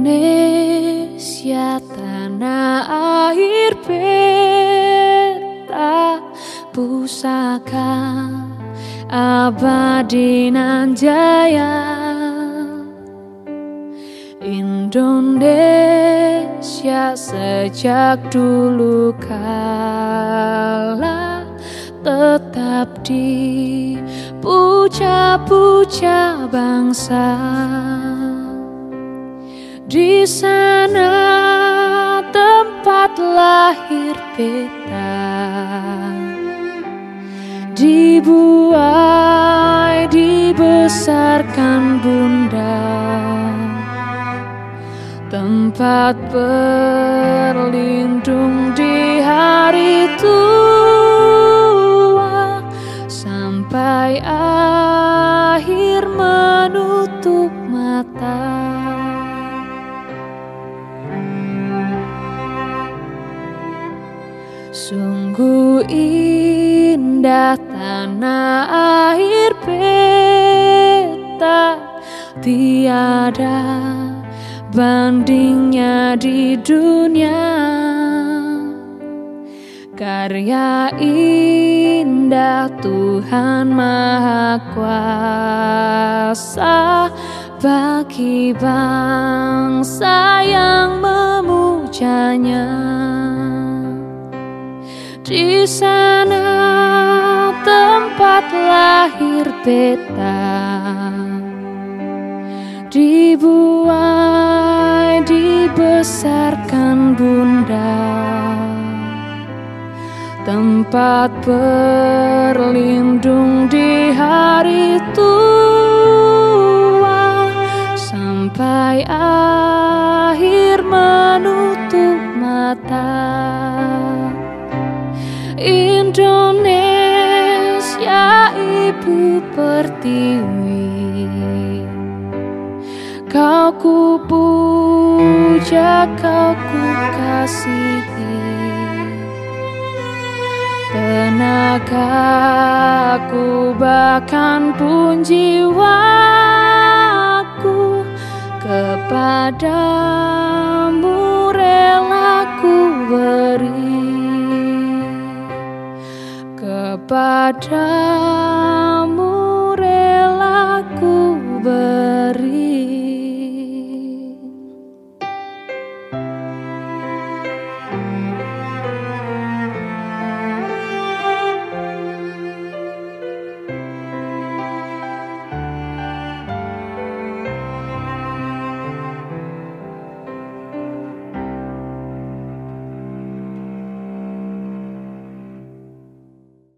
Indonesia tanah air peta pusaka abadi nan jaya Indonesia sejak dulu kala tetap dipuja-puja bangsa. Di sana tempat lahir peta. Dibuai, dibesarkan bunda Tempat berlindung di hari tua Sampai akhir menutup mata. Sungguh indah tanah air peta Tiada bandingnya di dunia. Karya indah Tuhan Maha Kuasa. Bagi bangsa yang memujanya. Di sana tempat lahir peta Dibuai, dibesarkan bunda. Tempat berlindung di hari tua Sampai akhir menutup mata. Indonesia ibu pertiwi Kau ku puja, kau ku kasihi Tenagaku bahkan pun jiwaku Kepadamu relaku beri. Kepadamu